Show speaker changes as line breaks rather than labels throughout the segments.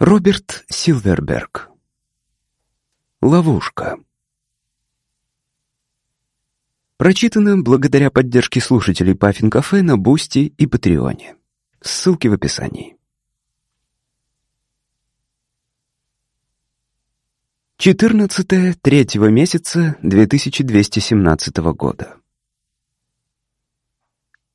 Роберт Силверберг. Ловушка. Прочитано благодаря поддержке слушателей Puffin Cafe на Boosty и Patreon е. Ссылки в описании. 14 третьего месяца 2217 года.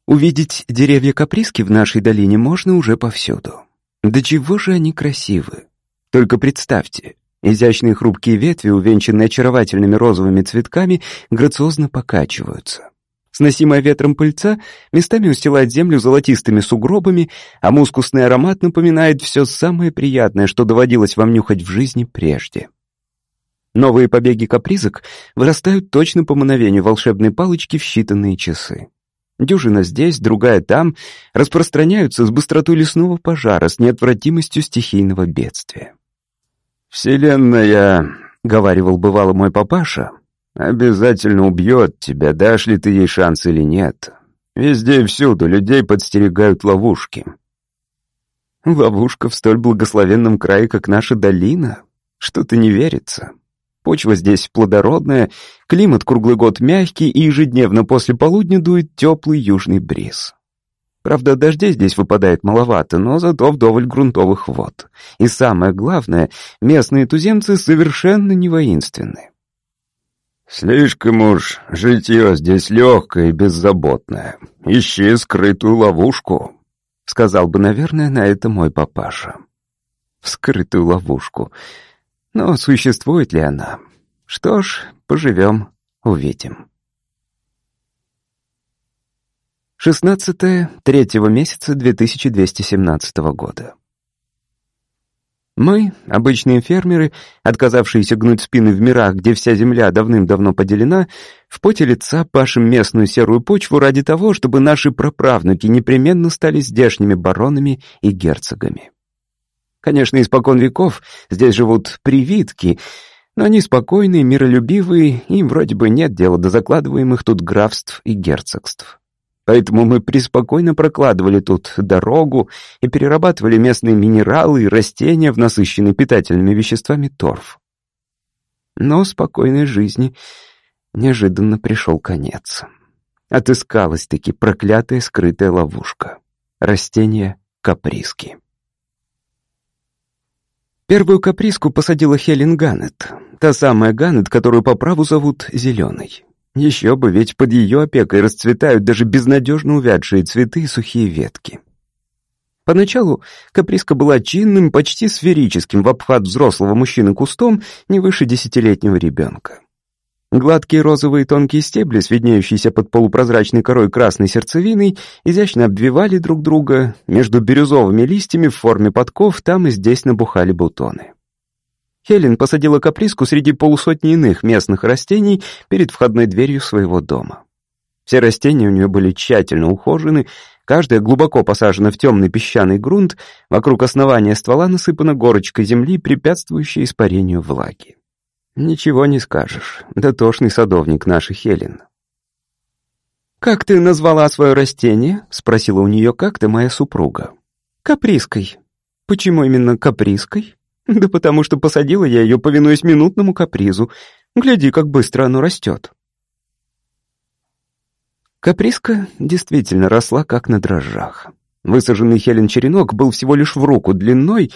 Увидеть деревья каприски в нашей долине можно уже повсюду. Да чего же они красивы! Только представьте, изящные хрупкие ветви, увенчанные очаровательными розовыми цветками, грациозно покачиваются. Сносимая ветром пыльца местами устилает землю золотистыми сугробами, а мускусный аромат напоминает все самое приятное, что доводилось вам нюхать в жизни прежде. Новые побеги капризок вырастают точно по мановению волшебной палочки в считанные часы. Дюжина здесь, другая там, распространяются с быстротой лесного пожара, с неотвратимостью стихийного бедствия.
«Вселенная», — говаривал бывало мой папаша, — «обязательно убьет тебя, дашь ли ты ей шанс или нет. Везде и всюду людей подстерегают ловушки».
Ловушка в столь благословенном крае, как наша долина? Что-то не верится. Почва здесь плодородная, климат круглый год мягкий, и ежедневно после полудня дует теплый южный бриз. Правда, дождей здесь выпадает маловато, но зато вдоволь грунтовых вод. И самое главное, местные туземцы совершенно не воинственны.
«Слишком уж житье здесь легкое и беззаботное. Ищи скрытую ловушку», — сказал бы, наверное, на это мой папаша.
«Скрытую ловушку. Но существует ли она? Что ж, поживем, увидим. 16 третьего месяца 2217 года. Мы, обычные фермеры, отказавшиеся гнуть спины в мирах, где вся земля давным-давно поделена, в поте лица пашем местную серую почву ради того, чтобы наши праправнуки непременно стали здешними баронами и герцогами. Конечно, испокон веков здесь живут привитки, но они спокойные, миролюбивые, им вроде бы нет дела до закладываемых тут графств и герцогств. Поэтому мы преспокойно прокладывали тут дорогу и перерабатывали местные минералы и растения в насыщенный питательными веществами торф. Но спокойной жизни неожиданно пришел конец. Отыскалась-таки проклятая скрытая ловушка. Растения каприски. Первую каприску посадила Хелен Ганнет, та самая Ганнет, которую по праву зовут Зеленой. Еще бы, ведь под ее опекой расцветают даже безнадежно увядшие цветы и сухие ветки. Поначалу каприска была чинным, почти сферическим в обхват взрослого мужчины кустом не выше десятилетнего ребенка. Гладкие розовые тонкие стебли, сведняющиеся под полупрозрачной корой красной сердцевиной, изящно обвивали друг друга, между бирюзовыми листьями в форме подков там и здесь набухали бутоны. Хелен посадила каприску среди полусотни иных местных растений перед входной дверью своего дома. Все растения у нее были тщательно ухожены, каждая глубоко посажена в темный песчаный грунт, вокруг основания ствола насыпана горочка земли, препятствующая испарению влаги. Ничего не скажешь. Дотошный садовник наша Хелен. «Как ты назвала свое растение?» — спросила у нее как-то моя супруга. «Каприской». «Почему именно каприской?» «Да потому что посадила я ее, повинуясь минутному капризу. Гляди, как быстро оно растет». Каприска действительно росла как на дрожжах. Высаженный Хелен черенок был всего лишь в руку длиной,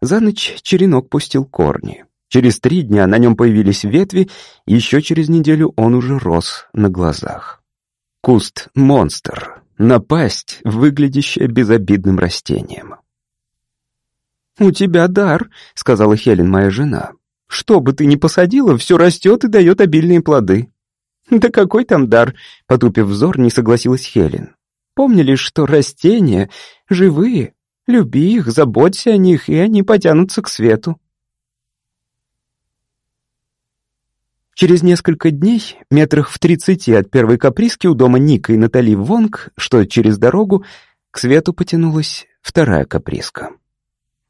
за ночь черенок пустил корни. Через три дня на нем появились ветви, еще через неделю он уже рос на глазах. Куст — монстр, напасть, выглядящая безобидным растением. «У тебя дар», — сказала Хелен, моя жена. «Что бы ты ни посадила, все растет и дает обильные плоды». «Да какой там дар?» — потупив взор, не согласилась Хелен. «Помни лишь, что растения живые. Люби их, заботься о них, и они потянутся к свету». Через несколько дней, метрах в тридцати от первой каприски у дома Ника и Натали Вонг, что через дорогу, к свету потянулась вторая каприска.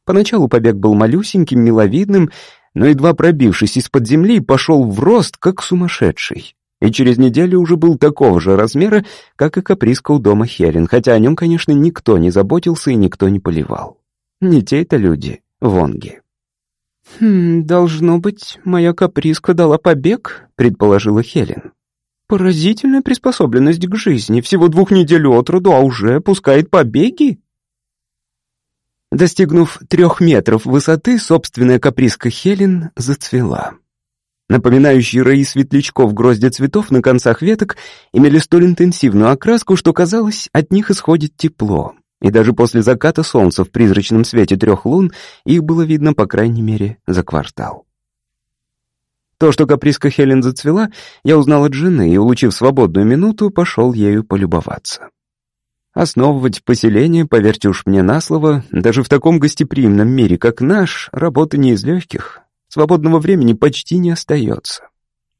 Поначалу побег был малюсеньким, миловидным, но, едва пробившись из-под земли, пошел в рост, как сумасшедший. И через неделю уже был такого же размера, как и каприска у дома Хелен, хотя о нем, конечно, никто не заботился и никто не поливал. Не те это люди, Вонги. «Хм, должно быть, моя каприска дала побег», — предположила Хелен. «Поразительная приспособленность к жизни. Всего двух недель от роду, а уже пускает побеги?» Достигнув трех метров высоты, собственная каприска Хелен зацвела. Напоминающие раи светлячков гроздья цветов на концах веток имели столь интенсивную окраску, что казалось, от них исходит тепло. И даже после заката солнца в призрачном свете трех лун их было видно, по крайней мере, за квартал. То, что каприска Хелен зацвела, я узнал от жены и, улучив свободную минуту, пошел ею полюбоваться. Основывать поселение, поверьте уж мне на слово, даже в таком гостеприимном мире, как наш, работа не из легких. Свободного времени почти не остается.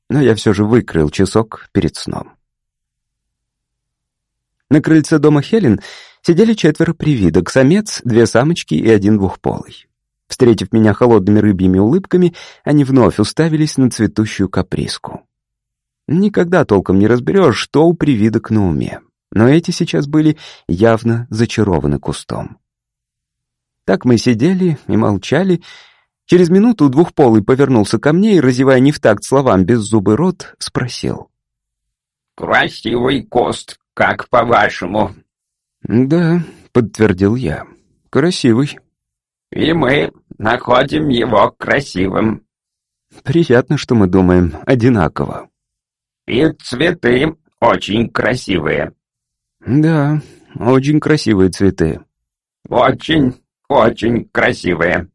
Но я все же выкрыл часок перед сном. На крыльце дома Хелен сидели четверо привидок, самец, две самочки и один двухполый. Встретив меня холодными рыбьими улыбками, они вновь уставились на цветущую каприску. Никогда толком не разберешь, что у привидок на уме но эти сейчас были явно зачарованы кустом. Так мы сидели и молчали. Через минуту двухполый повернулся ко мне и, разевая не в такт словам беззубый рот, спросил.
«Красивый куст, как по-вашему?»
«Да», — подтвердил я, — «красивый».
«И мы находим его красивым».
«Приятно, что мы думаем одинаково».
«И цветы очень красивые».
«Да, очень красивые цветы».
«Очень, очень красивые».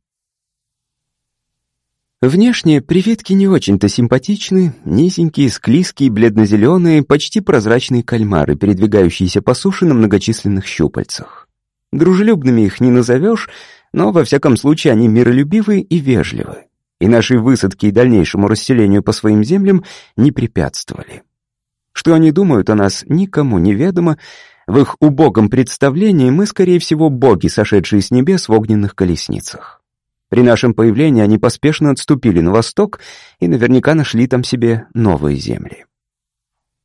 Внешне привитки не очень-то симпатичны, низенькие, склизкие, бледно-зеленые, почти прозрачные кальмары, передвигающиеся по суше на многочисленных щупальцах. Дружелюбными их не назовешь, но во всяком случае они миролюбивы и вежливы, и нашей высадке и дальнейшему расселению по своим землям не препятствовали. Что они думают о нас, никому не ведомо. В их убогом представлении мы, скорее всего, боги, сошедшие с небес в огненных колесницах. При нашем появлении они поспешно отступили на восток и наверняка нашли там себе новые земли.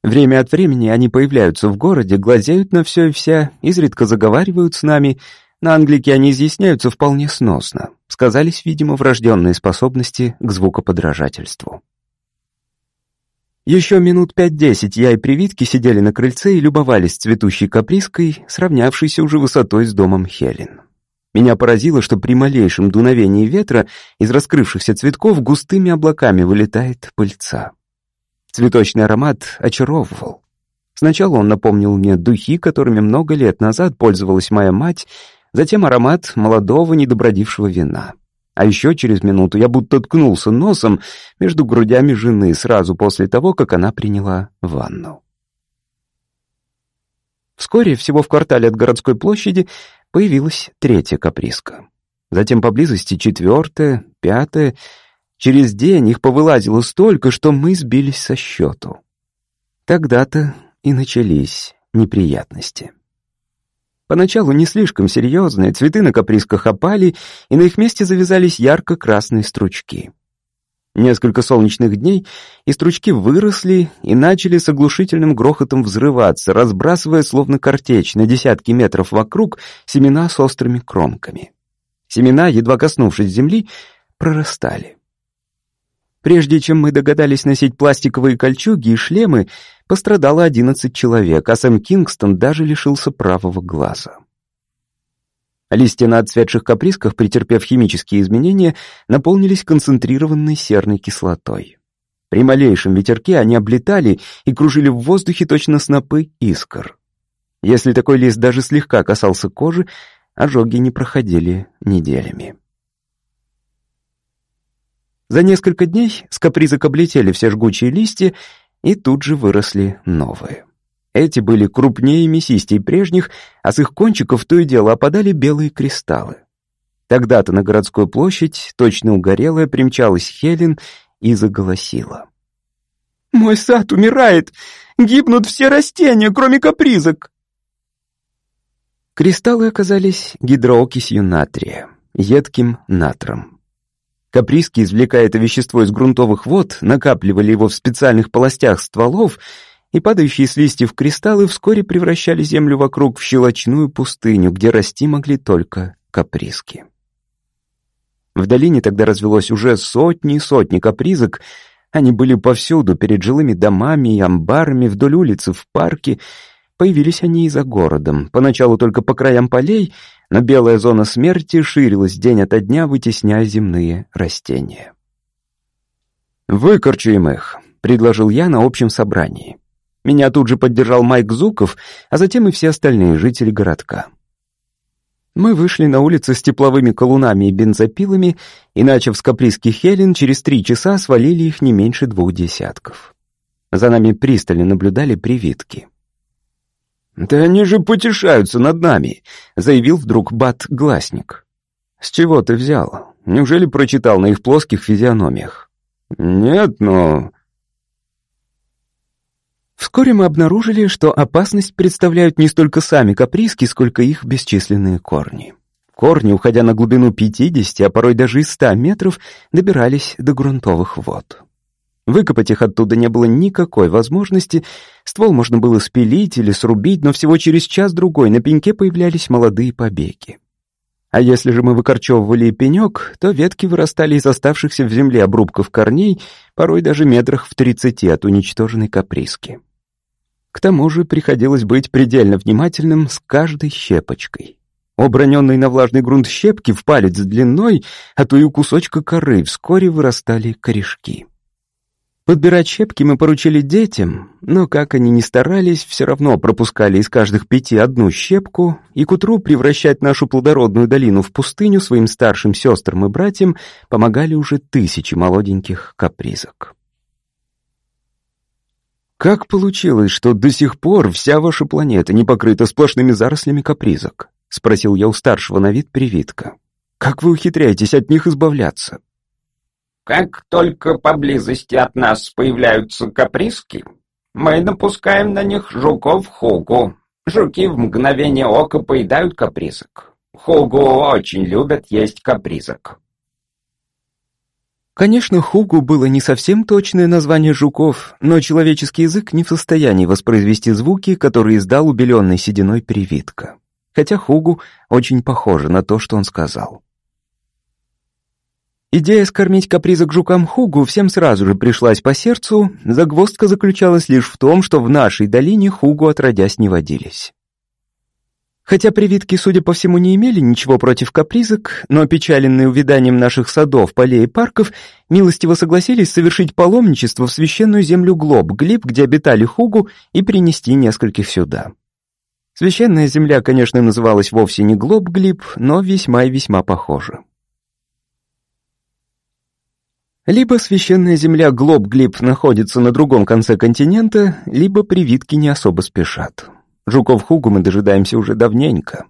Время от времени они появляются в городе, глазеют на все и вся, изредка заговаривают с нами. На англике они изъясняются вполне сносно. Сказались, видимо, врожденные способности к звукоподражательству. Еще минут пять-десять я и привитки сидели на крыльце и любовались цветущей каприской, сравнявшейся уже высотой с домом Хелен. Меня поразило, что при малейшем дуновении ветра из раскрывшихся цветков густыми облаками вылетает пыльца. Цветочный аромат очаровывал. Сначала он напомнил мне духи, которыми много лет назад пользовалась моя мать, затем аромат молодого недобродившего вина. А еще через минуту я будто ткнулся носом между грудями жены сразу после того, как она приняла ванну. Вскоре, всего в квартале от городской площади, появилась третья каприска. Затем поблизости четвертая, пятая. Через день их повылазило столько, что мы сбились со счету. Тогда-то и начались неприятности. Поначалу не слишком серьезные, цветы на каприсках опали, и на их месте завязались ярко-красные стручки. Несколько солнечных дней, и стручки выросли и начали с оглушительным грохотом взрываться, разбрасывая, словно картечь, на десятки метров вокруг семена с острыми кромками. Семена, едва коснувшись земли, прорастали. Прежде чем мы догадались носить пластиковые кольчуги и шлемы, пострадало 11 человек, а Сэм Кингстон даже лишился правого глаза. Листья на отцветших каприсках, претерпев химические изменения, наполнились концентрированной серной кислотой. При малейшем ветерке они облетали и кружили в воздухе точно снопы искр. Если такой лист даже слегка касался кожи, ожоги не проходили неделями. За несколько дней с капризок облетели все жгучие листья, и тут же выросли новые. Эти были крупнее и мясистей прежних, а с их кончиков то и дело опадали белые кристаллы. Тогда-то на городскую площадь, точно угорелая, примчалась Хелен и заголосила. «Мой сад умирает! Гибнут все растения, кроме капризок!» Кристаллы оказались гидроокисью натрия, едким натром. Каприски, извлекая это вещество из грунтовых вод, накапливали его в специальных полостях стволов, и падающие с листьев кристаллы вскоре превращали землю вокруг в щелочную пустыню, где расти могли только каприски. В долине тогда развелось уже сотни и сотни капризок. Они были повсюду, перед жилыми домами и амбарами, вдоль улицы, в парке. Появились они и за городом, поначалу только по краям полей, но белая зона смерти ширилась день ото дня, вытесняя земные растения. «Выкорчуем их», — предложил я на общем собрании. Меня тут же поддержал Майк Зуков, а затем и все остальные жители городка. Мы вышли на улицы с тепловыми колунами и бензопилами, и, начав с каприски Хелен, через три часа свалили их не меньше двух десятков. За нами пристально наблюдали привитки. «Да они же потешаются над нами», — заявил вдруг Бат-гласник. «С чего ты взял? Неужели прочитал на их плоских физиономиях?» «Нет, но...» Вскоре мы обнаружили, что опасность представляют не столько сами каприски, сколько их бесчисленные корни. Корни, уходя на глубину 50, а порой даже и 100 метров, добирались до грунтовых вод. Выкопать их оттуда не было никакой возможности, ствол можно было спилить или срубить, но всего через час-другой на пеньке появлялись молодые побеги. А если же мы выкорчевывали пенек, то ветки вырастали из оставшихся в земле обрубков корней, порой даже метрах в тридцати от уничтоженной каприски. К тому же приходилось быть предельно внимательным с каждой щепочкой. Оброненные на влажный грунт щепки в палец длиной, а то и у кусочка коры вскоре вырастали корешки. Подбирать щепки мы поручили детям, но как они ни старались, все равно пропускали из каждых пяти одну щепку, и к утру превращать нашу плодородную долину в пустыню своим старшим сестрам и братьям помогали уже тысячи молоденьких капризок. «Как получилось, что до сих пор вся ваша планета не покрыта сплошными зарослями капризок?» — спросил я у старшего на вид привитка. «Как вы ухитряетесь от них избавляться?»
Как только поблизости от нас появляются каприски, мы напускаем на них жуков хугу. Жуки в мгновение ока поедают капризок. Хугу очень любят есть капризок.
Конечно, хугу было не совсем точное название жуков, но человеческий язык не в состоянии воспроизвести звуки, которые издал убеленный сединой привитка. Хотя хугу очень похоже на то, что он сказал. Идея скормить капризок жукам Хугу всем сразу же пришлась по сердцу, загвоздка заключалась лишь в том, что в нашей долине Хугу отродясь не водились. Хотя привитки, судя по всему, не имели ничего против капризок, но опечаленные увяданием наших садов, полей и парков, милостиво согласились совершить паломничество в священную землю Глоб, Глиб, где обитали Хугу, и принести нескольких сюда. Священная земля, конечно, называлась вовсе не Глоб, Глиб, но весьма и весьма похожа. Либо священная земля Глоб-Глиб находится на другом конце континента, либо привитки не особо спешат. Жуков Хугу мы дожидаемся уже давненько.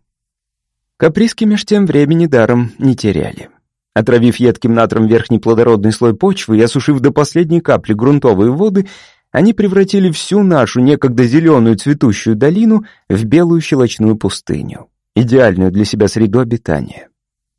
Каприски меж тем времени даром не теряли. Отравив едким натром верхний плодородный слой почвы и осушив до последней капли грунтовые воды, они превратили всю нашу некогда зеленую цветущую долину в белую щелочную пустыню, идеальную для себя среду обитания.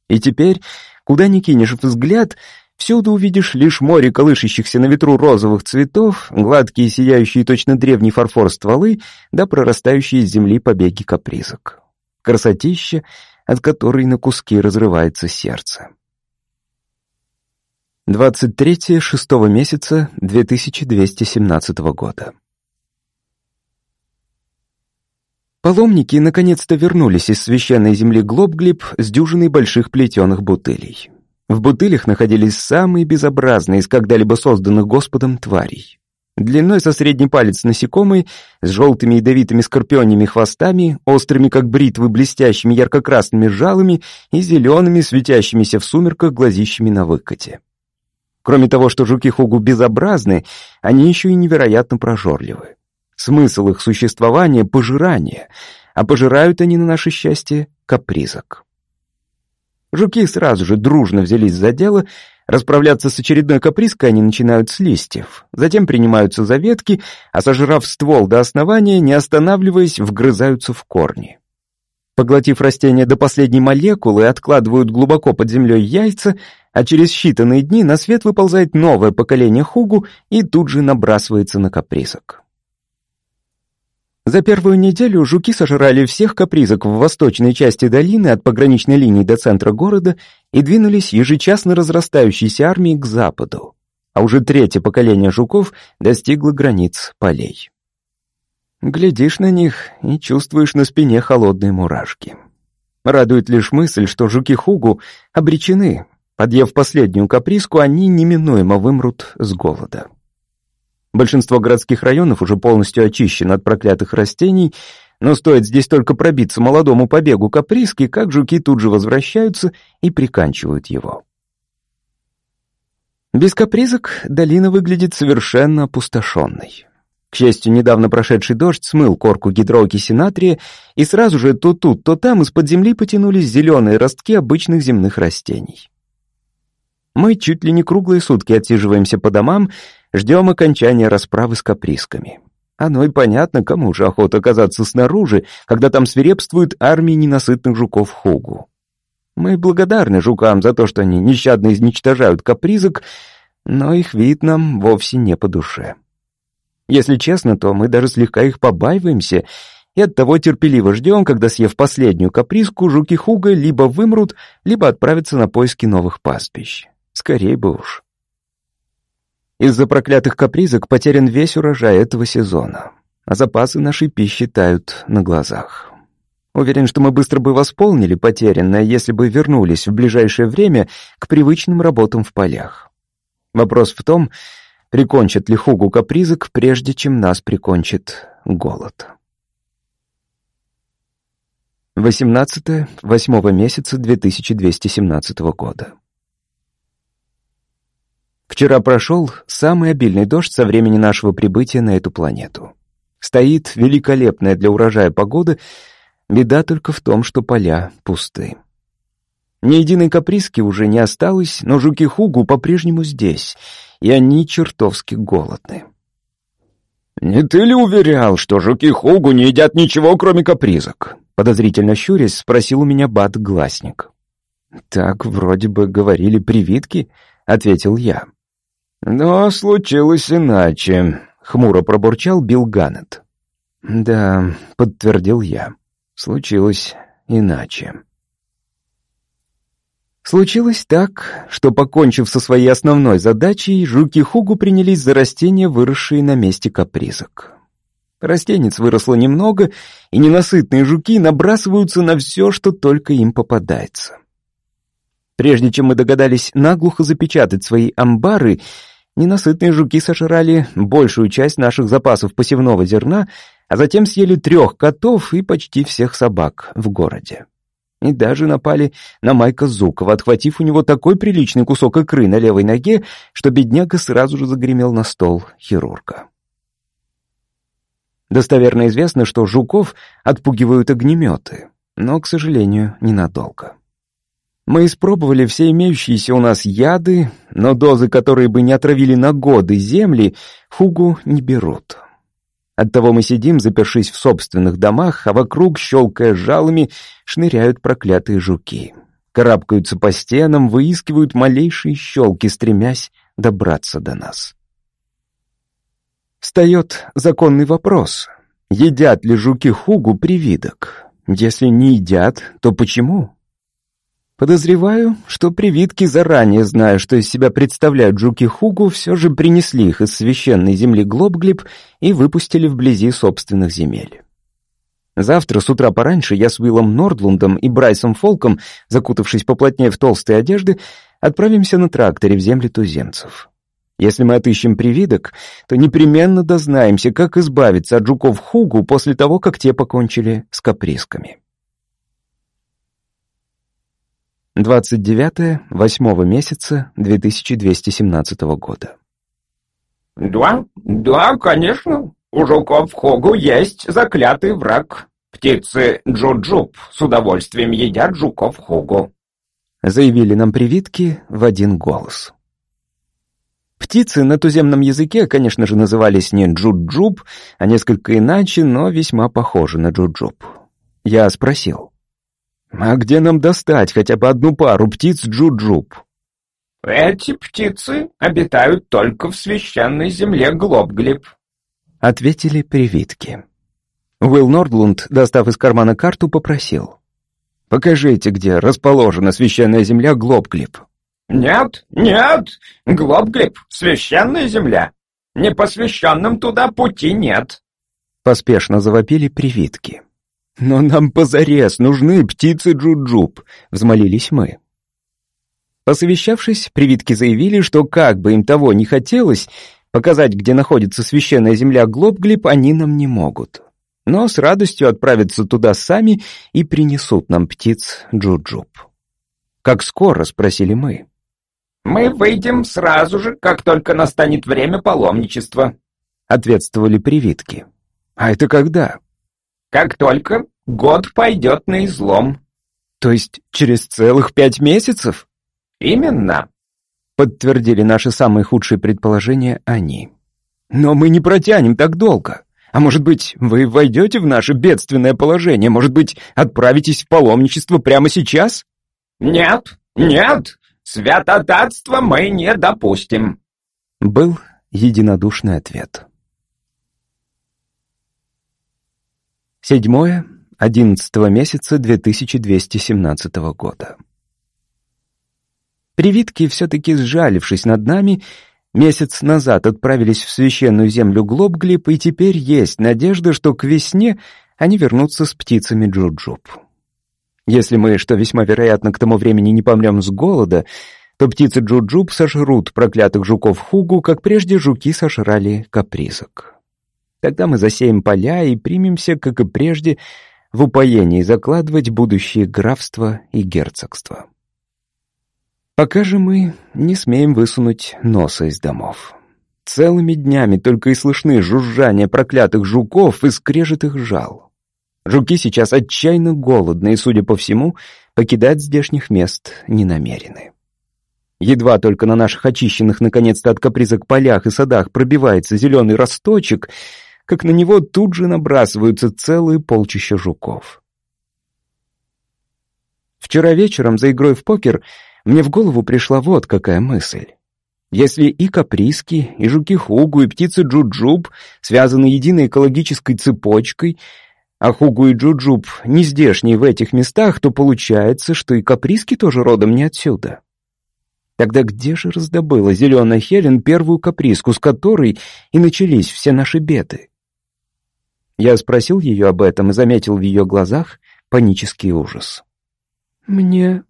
И теперь, куда ни кинешь взгляд — Всюду увидишь лишь море колышащихся на ветру розовых цветов, гладкие сияющие точно древний фарфор стволы, да прорастающие из земли побеги капризок. Красотища, от которой на куски разрывается сердце. 23 шестого месяца 2217 года. Паломники наконец-то вернулись из священной земли Глобглиб с дюжиной больших плетеных бутылей. В бутылях находились самые безобразные из когда-либо созданных Господом тварей. Длиной со средний палец насекомые, с желтыми ядовитыми скорпионьими хвостами, острыми как бритвы блестящими ярко-красными жалами и зелеными, светящимися в сумерках глазищами на выкате. Кроме того, что жуки-хугу безобразны, они еще и невероятно прожорливы. Смысл их существования — пожирание, а пожирают они, на наше счастье, капризок. Жуки сразу же дружно взялись за дело. Расправляться с очередной капризкой они начинают с листьев. Затем принимаются за ветки, а сожрав ствол до основания, не останавливаясь, вгрызаются в корни. Поглотив растение до последней молекулы, откладывают глубоко под землей яйца, а через считанные дни на свет выползает новое поколение хугу и тут же набрасывается на капризок. За первую неделю жуки сожрали всех капризок в восточной части долины от пограничной линии до центра города и двинулись ежечасно разрастающейся армией к западу, а уже третье поколение жуков достигло границ полей. Глядишь на них и чувствуешь на спине холодные мурашки. Радует лишь мысль, что жуки-хугу обречены. Подъев последнюю каприску, они неминуемо вымрут с голода. Большинство городских районов уже полностью очищено от проклятых растений, но стоит здесь только пробиться молодому побегу каприски, как жуки тут же возвращаются и приканчивают его. Без капризок долина выглядит совершенно опустошенной. К счастью, недавно прошедший дождь смыл корку гидроокиси натрия, и сразу же то тут, то там из-под земли потянулись зеленые ростки обычных земных растений. Мы чуть ли не круглые сутки отсиживаемся по домам, ждем окончания расправы с каприсками. Оно и понятно, кому же охота оказаться снаружи, когда там свирепствует армия ненасытных жуков Хугу. Мы благодарны жукам за то, что они нещадно изничтожают капризок, но их вид нам вовсе не по душе. Если честно, то мы даже слегка их побаиваемся и оттого терпеливо ждем, когда, съев последнюю капризку, жуки Хуга либо вымрут, либо отправятся на поиски новых пастбищ. Скорей бы уж. Из-за проклятых капризок потерян весь урожай этого сезона, а запасы нашей пищи тают на глазах. Уверен, что мы быстро бы восполнили потерянное, если бы вернулись в ближайшее время к привычным работам в полях. Вопрос в том, прикончат ли Хугу капризок, прежде чем нас прикончит голод. 18 восьмого месяца 2217 года. Вчера прошел самый обильный дождь со времени нашего прибытия на эту планету. Стоит великолепная для урожая погода, беда только в том, что поля пусты. Ни единой каприски уже не осталось, но жуки Хугу по-прежнему здесь, и они чертовски голодны.
«Не ты ли уверял, что жуки Хугу не едят ничего, кроме капризок?»
Подозрительно щурясь, спросил у меня Бат-гласник. «Так вроде бы говорили привитки», — ответил я.
«Но случилось иначе», — хмуро пробурчал Билл Ганнет.
«Да», — подтвердил я, — «случилось иначе». Случилось так, что, покончив со своей основной задачей, жуки Хугу принялись за растения, выросшие на месте капризок. Растенец выросло немного, и ненасытные жуки набрасываются на все, что только им попадается. Прежде чем мы догадались наглухо запечатать свои амбары, ненасытные жуки сожрали большую часть наших запасов посевного зерна, а затем съели трех котов и почти всех собак в городе и даже напали на Майка Зукова, отхватив у него такой приличный кусок икры на левой ноге, что бедняга сразу же загремел на стол хирурга. Достоверно известно, что жуков отпугивают огнеметы, но, к сожалению, ненадолго. Мы испробовали все имеющиеся у нас яды, но дозы, которые бы не отравили на годы земли, фугу не берут. Оттого мы сидим, запершись в собственных домах, а вокруг, щелкая жалами, шныряют проклятые жуки. Карабкаются по стенам, выискивают малейшие щелки, стремясь добраться до нас. Встает законный вопрос. Едят ли жуки хугу привидок? Если не едят, то почему? Подозреваю, что привидки, заранее зная, что из себя представляют жуки Хугу, все же принесли их из священной земли Глобглиб и выпустили вблизи собственных земель. Завтра с утра пораньше я с Уиллом Нордлундом и Брайсом Фолком, закутавшись поплотнее в толстые одежды, отправимся на тракторе в земли туземцев. Если мы отыщем привидок, то непременно дознаемся, как избавиться от жуков Хугу после того, как те покончили с каприсками. 29 восьмого месяца 2217 года.
«Да, да, конечно. У жуков Хогу есть заклятый враг. Птицы Джуджуб с удовольствием едят жуков Хогу»,
заявили нам привитки в один голос. Птицы на туземном языке, конечно же, назывались не джуджуб, а несколько иначе, но весьма похожи на джуджуб. Я спросил, а где нам достать хотя бы одну пару птиц джуджуб?
Эти птицы обитают только в священной земле Глобглиб.
Ответили привитки. Уилл Нордлунд, достав из кармана карту, попросил. Покажите, где расположена священная земля Глобглиб».
«Нет, нет, Глобглиб — священная земля. Непосвященным туда пути нет».
Поспешно завопили привитки. «Но нам позарез нужны птицы Джуджуб», — взмолились мы. Посовещавшись, привитки заявили, что как бы им того не хотелось, показать, где находится священная земля Глобглиб, они нам не могут. Но с радостью отправятся туда сами и принесут нам птиц Джуджуб. «Как скоро?» — спросили мы.
«Мы выйдем сразу же, как только настанет время паломничества», —
ответствовали привитки. «А это когда?»
«Как только год пойдет на излом».
«То есть через целых пять месяцев?»
«Именно», —
подтвердили наши самые худшие предположения они. «Но мы не протянем так долго. А может быть, вы войдете в наше бедственное положение? Может быть, отправитесь в паломничество прямо сейчас?»
«Нет, нет, святотатство мы не допустим», —
был единодушный ответ. Седьмое, одиннадцатого месяца 2217 года. Привитки, все-таки сжалившись над нами, месяц назад отправились в священную землю Глобглип, и теперь есть надежда, что к весне они вернутся с птицами Джуджуб. Если мы, что весьма вероятно, к тому времени не помрем с голода, то птицы Джуджуб сожрут проклятых жуков Хугу, как прежде жуки сожрали капризок. Тогда мы засеем поля и примемся, как и прежде, в упоении закладывать будущие графства и герцогства. Пока же мы не смеем высунуть носа из домов. Целыми днями только и слышны жужжание проклятых жуков и скрежет их жал. Жуки сейчас отчаянно голодны и, судя по всему, покидать здешних мест не намерены. Едва только на наших очищенных наконец-то от капризок полях и садах пробивается зеленый росточек, как на него тут же набрасываются целые полчища жуков. Вчера вечером за игрой в покер мне в голову пришла вот какая мысль. Если и каприски, и жуки-хугу, и птицы джуджуб связаны единой экологической цепочкой, а хугу и джуджуб не здешние в этих местах, то получается, что и каприски тоже родом не отсюда. Тогда где же раздобыла зеленая Хелен первую каприску, с которой и начались все наши беды? Я спросил ее об этом и заметил в ее глазах панический ужас. «Мне...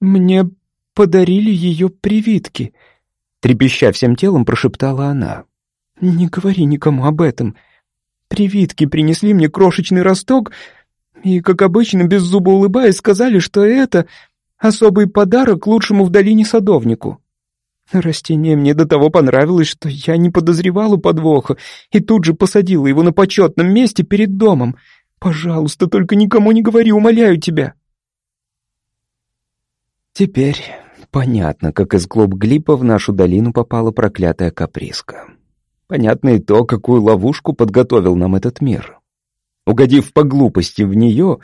мне подарили ее привитки», — трепеща всем телом, прошептала она. «Не говори никому об этом. Привитки принесли мне крошечный росток и, как обычно, без зуба улыбаясь, сказали, что это особый подарок лучшему в долине садовнику. Растение мне до того понравилось, что я не подозревала подвоха и тут же посадила его на почетном месте перед домом. Пожалуйста, только никому не говори, умоляю тебя». Теперь понятно, как из глуб глипа в нашу долину попала проклятая каприска. Понятно и то, какую ловушку подготовил нам этот мир. Угодив по глупости в нее,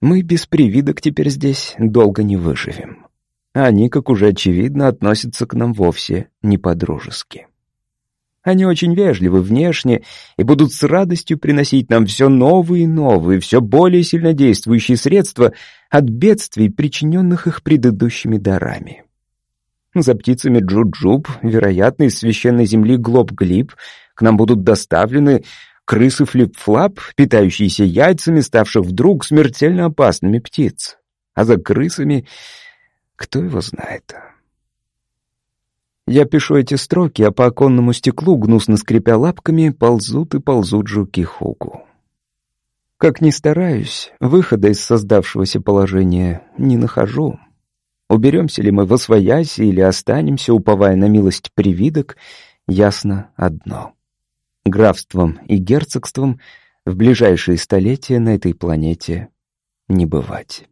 мы без привидок теперь здесь долго не выживем. Они, как уже очевидно, относятся к нам вовсе не по-дружески. Они очень вежливы внешне и будут с радостью приносить нам все новые и новые, все более сильнодействующие средства от бедствий, причиненных их предыдущими дарами. За птицами Джуджуб, вероятно, из священной земли Глоб-Глиб, к нам будут доставлены крысы Флип-Флап, питающиеся яйцами, ставших вдруг смертельно опасными птиц. А за крысами кто его знает. Я пишу эти строки, а по оконному стеклу, гнусно скрипя лапками, ползут и ползут жуки Хугу. Как ни стараюсь, выхода из создавшегося положения не нахожу. Уберемся ли мы во свояси или останемся, уповая на милость привидок, ясно одно. Графством и герцогством в ближайшие столетия на этой планете не бывать.